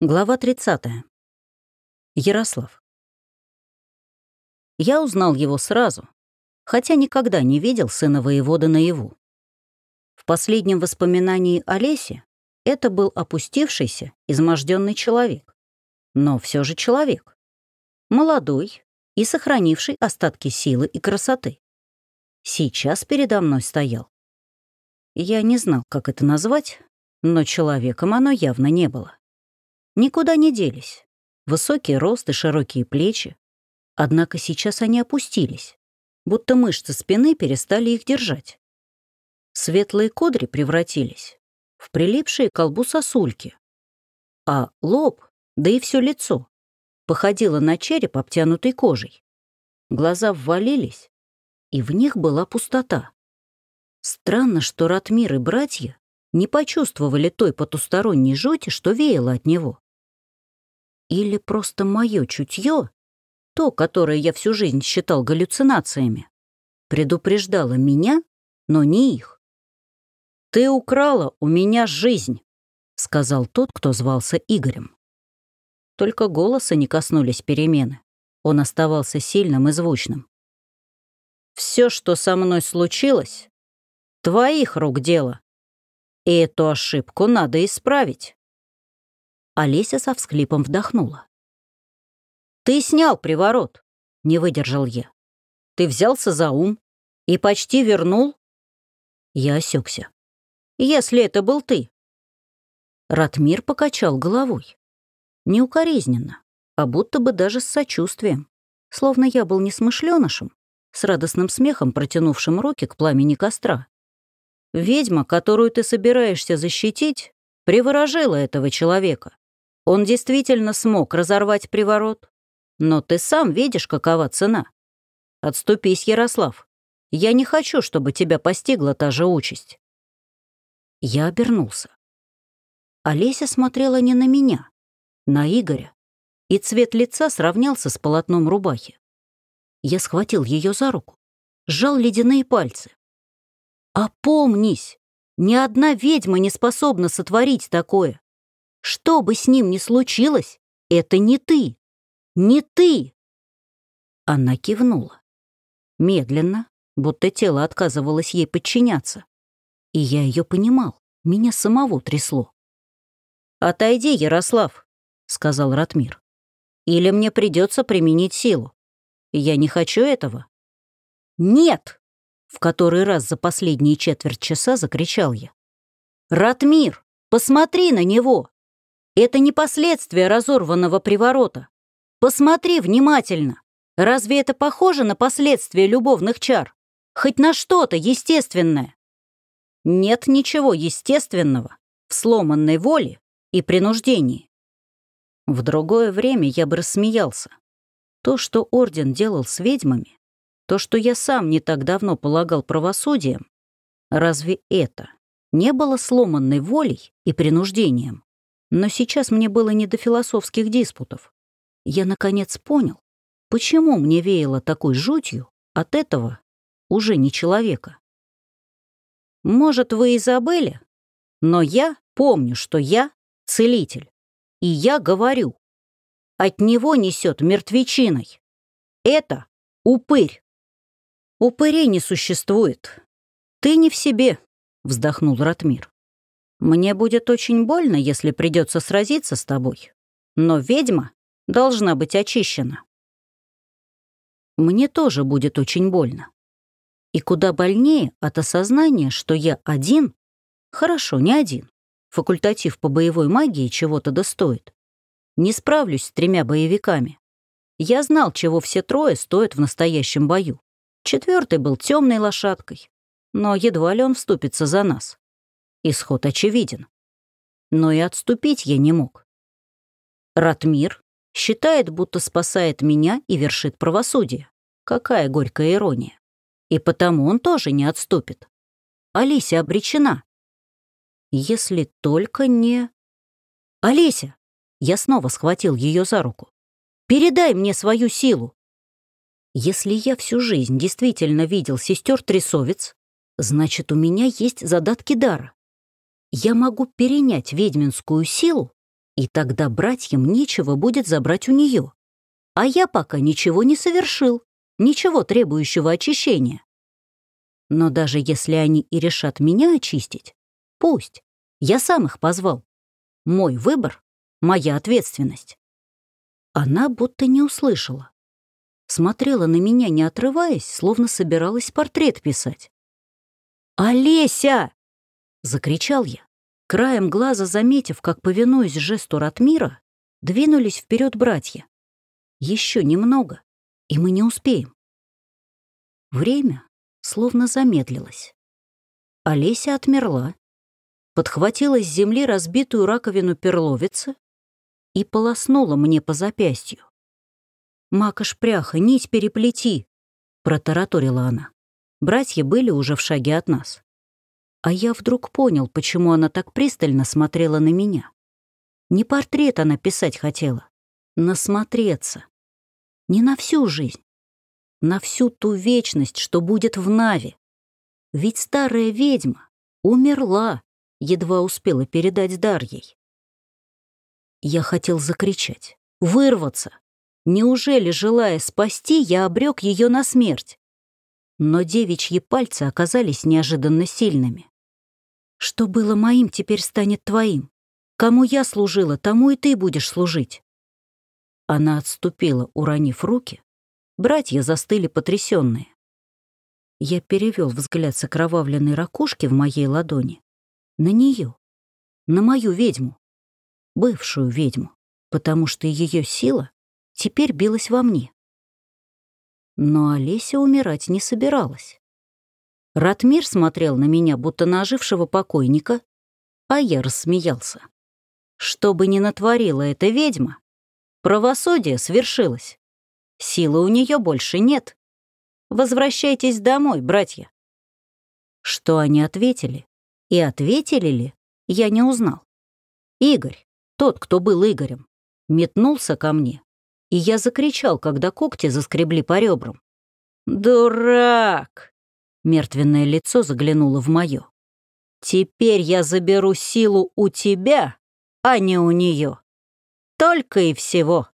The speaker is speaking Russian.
Глава 30. Ярослав. Я узнал его сразу, хотя никогда не видел сына воевода наяву. В последнем воспоминании о лесе это был опустившийся, изможденный человек. Но все же человек. Молодой и сохранивший остатки силы и красоты. Сейчас передо мной стоял. Я не знал, как это назвать, но человеком оно явно не было никуда не делись. Высокий рост и широкие плечи. Однако сейчас они опустились, будто мышцы спины перестали их держать. Светлые кудри превратились в прилипшие к колбу сосульки, а лоб, да и все лицо, походило на череп, обтянутый кожей. Глаза ввалились, и в них была пустота. Странно, что Ратмир и братья не почувствовали той потусторонней жути, что веяло от него. Или просто мое чутье, то, которое я всю жизнь считал галлюцинациями, предупреждало меня, но не их. «Ты украла у меня жизнь», — сказал тот, кто звался Игорем. Только голоса не коснулись перемены. Он оставался сильным и звучным. «Все, что со мной случилось, твоих рук дело. И эту ошибку надо исправить». Олеся со всхлипом вдохнула. «Ты снял приворот», — не выдержал я. «Ты взялся за ум и почти вернул?» Я осекся. «Если это был ты». Ратмир покачал головой. Неукоризненно, а будто бы даже с сочувствием, словно я был несмышленышем, с радостным смехом протянувшим руки к пламени костра. «Ведьма, которую ты собираешься защитить, приворожила этого человека. Он действительно смог разорвать приворот. Но ты сам видишь, какова цена. Отступись, Ярослав. Я не хочу, чтобы тебя постигла та же участь. Я обернулся. Олеся смотрела не на меня, на Игоря, и цвет лица сравнялся с полотном рубахи. Я схватил ее за руку, сжал ледяные пальцы. «Опомнись! Ни одна ведьма не способна сотворить такое. Что бы с ним ни случилось, это не ты. Не ты. Она кивнула. Медленно, будто тело отказывалось ей подчиняться. И я ее понимал, меня самого трясло. «Отойди, Ярослав», — сказал Ратмир. «Или мне придется применить силу. Я не хочу этого». «Нет!» — в который раз за последние четверть часа закричал я. «Ратмир, посмотри на него! Это не последствия разорванного приворота. Посмотри внимательно. Разве это похоже на последствия любовных чар? Хоть на что-то естественное? Нет ничего естественного в сломанной воле и принуждении. В другое время я бы рассмеялся. То, что Орден делал с ведьмами, то, что я сам не так давно полагал правосудием, разве это не было сломанной волей и принуждением? Но сейчас мне было не до философских диспутов. Я, наконец, понял, почему мне веяло такой жутью от этого уже не человека. Может, вы и забыли, но я помню, что я целитель. И я говорю, от него несет мертвечиной. Это упырь. Упырей не существует. Ты не в себе, вздохнул Ратмир. Мне будет очень больно, если придется сразиться с тобой. Но ведьма должна быть очищена. Мне тоже будет очень больно. И куда больнее от осознания, что я один, хорошо, не один, факультатив по боевой магии чего-то достоит. Не справлюсь с тремя боевиками. Я знал, чего все трое стоят в настоящем бою. Четвертый был темной лошадкой, но едва ли он вступится за нас. Исход очевиден. Но и отступить я не мог. Ратмир считает, будто спасает меня и вершит правосудие. Какая горькая ирония. И потому он тоже не отступит. Алися обречена. Если только не... Олеся! Я снова схватил ее за руку. Передай мне свою силу. Если я всю жизнь действительно видел сестер Трясовец, значит, у меня есть задатки дара я могу перенять ведьминскую силу И тогда братьям нечего будет забрать у нее. А я пока ничего не совершил, ничего требующего очищения. Но даже если они и решат меня очистить, пусть. Я сам их позвал. Мой выбор — моя ответственность. Она будто не услышала. Смотрела на меня, не отрываясь, словно собиралась портрет писать. «Олеся!» — закричал я, краем глаза заметив, как, повинуясь жесту Ратмира, двинулись вперед братья. Еще немного, и мы не успеем. Время словно замедлилось. Олеся отмерла, подхватила с земли разбитую раковину перловицы и полоснула мне по запястью. «Мака-шпряха, нить переплети!» — протараторила она. Братья были уже в шаге от нас. А я вдруг понял, почему она так пристально смотрела на меня. Не портрет она писать хотела, насмотреться. Не на всю жизнь, на всю ту вечность, что будет в Наве. Ведь старая ведьма умерла, едва успела передать дар ей. Я хотел закричать, вырваться. Неужели, желая спасти, я обрек ее на смерть? Но девичьи пальцы оказались неожиданно сильными. Что было моим, теперь станет твоим. Кому я служила, тому и ты будешь служить. Она отступила, уронив руки, Братья застыли потрясенные. Я перевел взгляд с окровавленной ракушки в моей ладони на нее, на мою ведьму, бывшую ведьму, потому что ее сила теперь билась во мне. Но Олеся умирать не собиралась. Ратмир смотрел на меня, будто на ожившего покойника, а я рассмеялся. Что бы ни натворила эта ведьма, правосудие свершилось. Силы у нее больше нет. Возвращайтесь домой, братья. Что они ответили? И ответили ли, я не узнал. Игорь, тот, кто был Игорем, метнулся ко мне, и я закричал, когда когти заскребли по ребрам. «Дурак!» Мертвенное лицо заглянуло в мое. «Теперь я заберу силу у тебя, а не у нее. Только и всего».